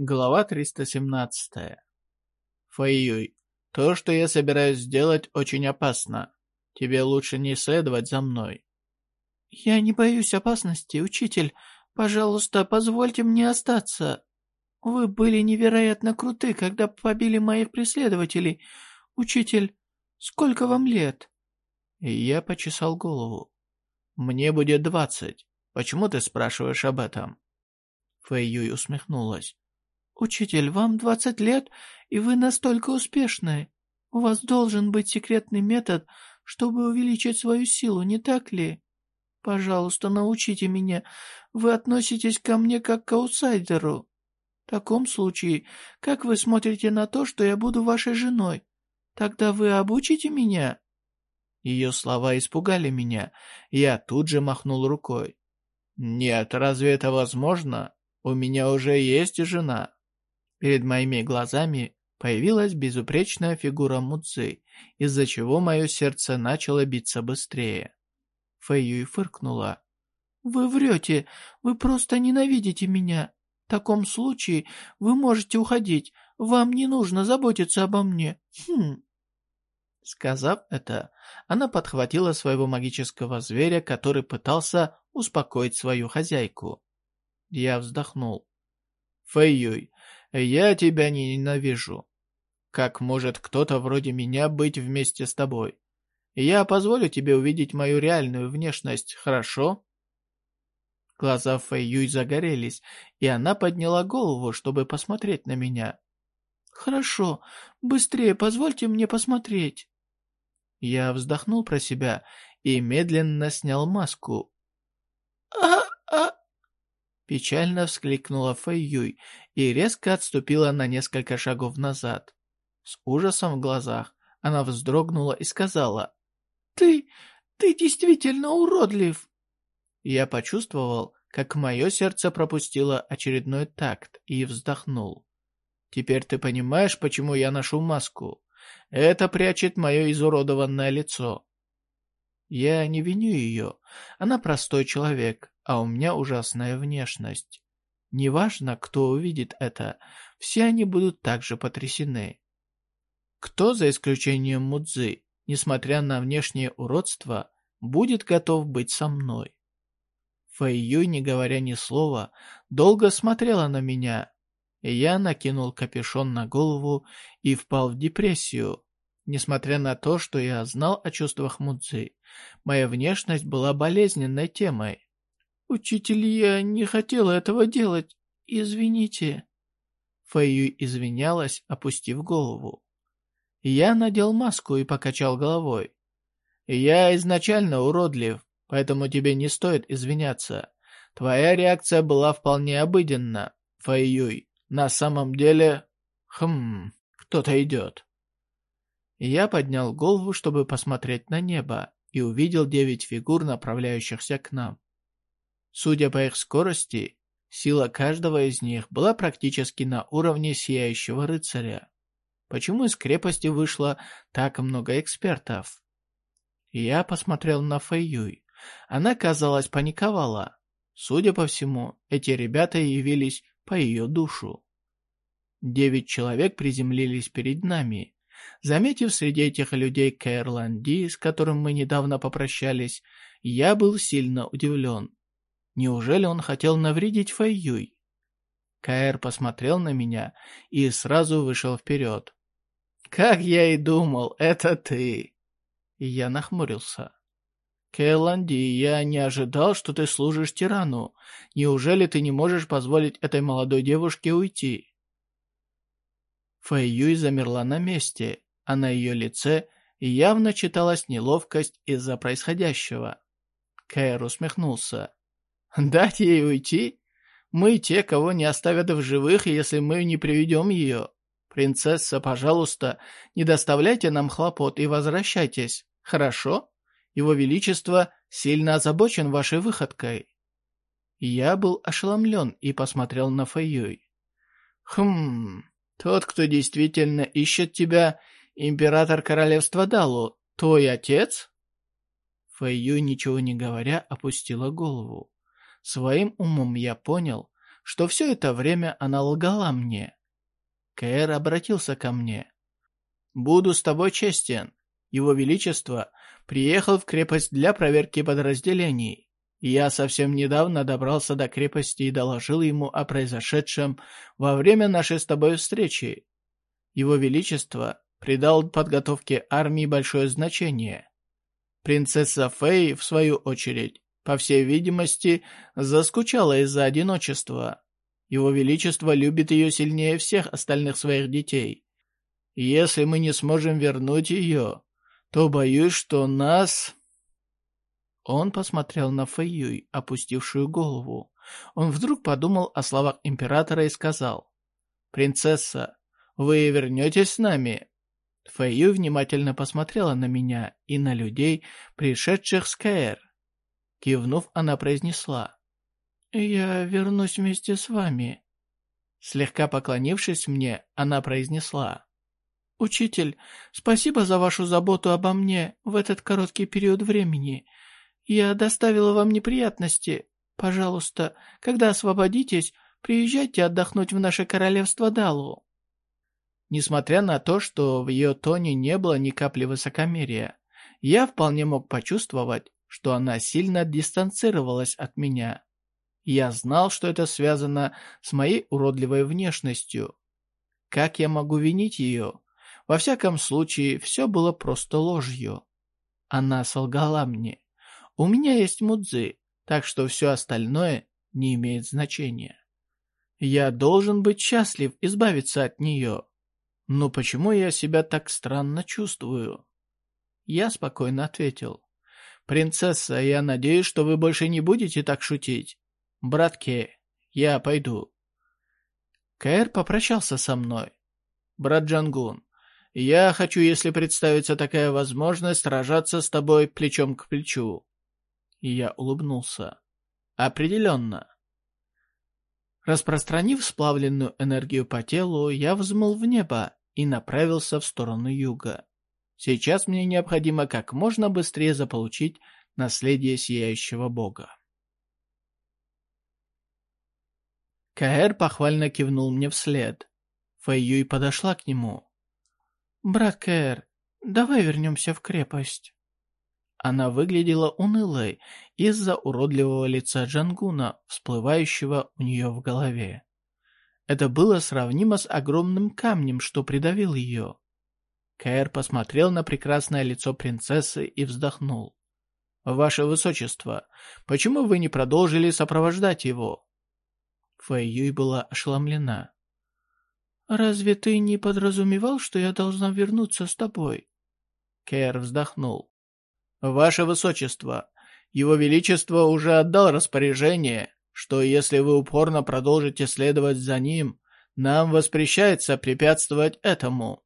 Глава 317. Фэйюй, то, что я собираюсь сделать, очень опасно. Тебе лучше не следовать за мной. Я не боюсь опасности, учитель. Пожалуйста, позвольте мне остаться. Вы были невероятно круты, когда побили моих преследователей. Учитель, сколько вам лет? я почесал голову. Мне будет двадцать. Почему ты спрашиваешь об этом? Фэйюй усмехнулась. «Учитель, вам двадцать лет, и вы настолько успешны. У вас должен быть секретный метод, чтобы увеличить свою силу, не так ли? Пожалуйста, научите меня. Вы относитесь ко мне как к аутсайдеру. В таком случае, как вы смотрите на то, что я буду вашей женой? Тогда вы обучите меня?» Ее слова испугали меня, я тут же махнул рукой. «Нет, разве это возможно? У меня уже есть жена». Перед моими глазами появилась безупречная фигура Мудзы, из-за чего мое сердце начало биться быстрее. Фэйюй фыркнула. «Вы врете, вы просто ненавидите меня. В таком случае вы можете уходить, вам не нужно заботиться обо мне. Хм». Сказав это, она подхватила своего магического зверя, который пытался успокоить свою хозяйку. Я вздохнул. «Фэйюй, я тебя не ненавижу. Как может кто-то вроде меня быть вместе с тобой? Я позволю тебе увидеть мою реальную внешность, хорошо?» Глаза Фэй Юй загорелись, и она подняла голову, чтобы посмотреть на меня. «Хорошо, быстрее позвольте мне посмотреть». Я вздохнул про себя и медленно снял маску. «А, а, Печально вскликнула Фэй Юй и резко отступила на несколько шагов назад. С ужасом в глазах она вздрогнула и сказала, «Ты... ты действительно уродлив!» Я почувствовал, как мое сердце пропустило очередной такт и вздохнул. «Теперь ты понимаешь, почему я ношу маску? Это прячет мое изуродованное лицо». Я не виню ее. Она простой человек, а у меня ужасная внешность. Неважно, кто увидит это, все они будут также потрясены. Кто, за исключением Мудзы, несмотря на внешнее уродство, будет готов быть со мной? Фэй Юй, не говоря ни слова, долго смотрела на меня, я накинул капюшон на голову и впал в депрессию. Несмотря на то, что я знал о чувствах Мудзы, моя внешность была болезненной темой. «Учитель, я не хотела этого делать. Извините». Фэйю извинялась, опустив голову. Я надел маску и покачал головой. «Я изначально уродлив, поэтому тебе не стоит извиняться. Твоя реакция была вполне обыденна, Фэйюй. На самом деле... Хм... Кто-то идет». Я поднял голову, чтобы посмотреть на небо, и увидел девять фигур, направляющихся к нам. Судя по их скорости, сила каждого из них была практически на уровне Сияющего Рыцаря. Почему из крепости вышло так много экспертов? Я посмотрел на Фэйюй. Она, казалось, паниковала. Судя по всему, эти ребята явились по ее душу. Девять человек приземлились перед нами. Заметив среди этих людей Кэрланди, с которым мы недавно попрощались, я был сильно удивлен. Неужели он хотел навредить Фэйюй? Каэр посмотрел на меня и сразу вышел вперед. «Как я и думал, это ты!» И я нахмурился. «Кэланди, я не ожидал, что ты служишь тирану. Неужели ты не можешь позволить этой молодой девушке уйти?» Фэй замерла на месте, а на ее лице явно читалась неловкость из-за происходящего. Кэр усмехнулся. Дать ей уйти? Мы те, кого не оставят в живых, если мы не приведем ее. Принцесса, пожалуйста, не доставляйте нам хлопот и возвращайтесь, хорошо? Его Величество сильно озабочен вашей выходкой. Я был ошеломлен и посмотрел на Фэйюй. Хм, тот, кто действительно ищет тебя, император королевства Далу, твой отец? Фэйюй, ничего не говоря, опустила голову. Своим умом я понял, что все это время она лгала мне. Кэр обратился ко мне. «Буду с тобой честен. Его Величество приехал в крепость для проверки подразделений. Я совсем недавно добрался до крепости и доложил ему о произошедшем во время нашей с тобой встречи. Его Величество придал подготовке армии большое значение. Принцесса Фэй, в свою очередь, по всей видимости, заскучала из-за одиночества. Его Величество любит ее сильнее всех остальных своих детей. Если мы не сможем вернуть ее, то боюсь, что нас...» Он посмотрел на Фэйюй, опустившую голову. Он вдруг подумал о словах императора и сказал, «Принцесса, вы вернетесь с нами?» Фэйюй внимательно посмотрела на меня и на людей, пришедших с Каэр. Кивнув, она произнесла, «Я вернусь вместе с вами». Слегка поклонившись мне, она произнесла, «Учитель, спасибо за вашу заботу обо мне в этот короткий период времени. Я доставила вам неприятности. Пожалуйста, когда освободитесь, приезжайте отдохнуть в наше королевство Далу». Несмотря на то, что в ее тоне не было ни капли высокомерия, я вполне мог почувствовать, что она сильно дистанцировалась от меня. Я знал, что это связано с моей уродливой внешностью. Как я могу винить ее? Во всяком случае, все было просто ложью. Она солгала мне. У меня есть мудзы, так что все остальное не имеет значения. Я должен быть счастлив избавиться от нее. Но почему я себя так странно чувствую? Я спокойно ответил. «Принцесса, я надеюсь, что вы больше не будете так шутить. Братке, я пойду». Каэр попрощался со мной. «Брат Джангун, я хочу, если представится такая возможность, сражаться с тобой плечом к плечу. И я улыбнулся. Определенно. Распространив сплавленную энергию по телу, я взмыл в небо и направился в сторону юга. Сейчас мне необходимо как можно быстрее заполучить наследие Сияющего Бога. Каэр похвально кивнул мне вслед. Фэй подошла к нему. «Брат Кэр, давай вернемся в крепость». Она выглядела унылой из-за уродливого лица Джангуна, всплывающего у нее в голове. Это было сравнимо с огромным камнем, что придавил ее. Кэр посмотрел на прекрасное лицо принцессы и вздохнул. «Ваше Высочество, почему вы не продолжили сопровождать его?» Фэй Юй была ошеломлена. «Разве ты не подразумевал, что я должна вернуться с тобой?» Кэр вздохнул. «Ваше Высочество, Его Величество уже отдал распоряжение, что если вы упорно продолжите следовать за ним, нам воспрещается препятствовать этому».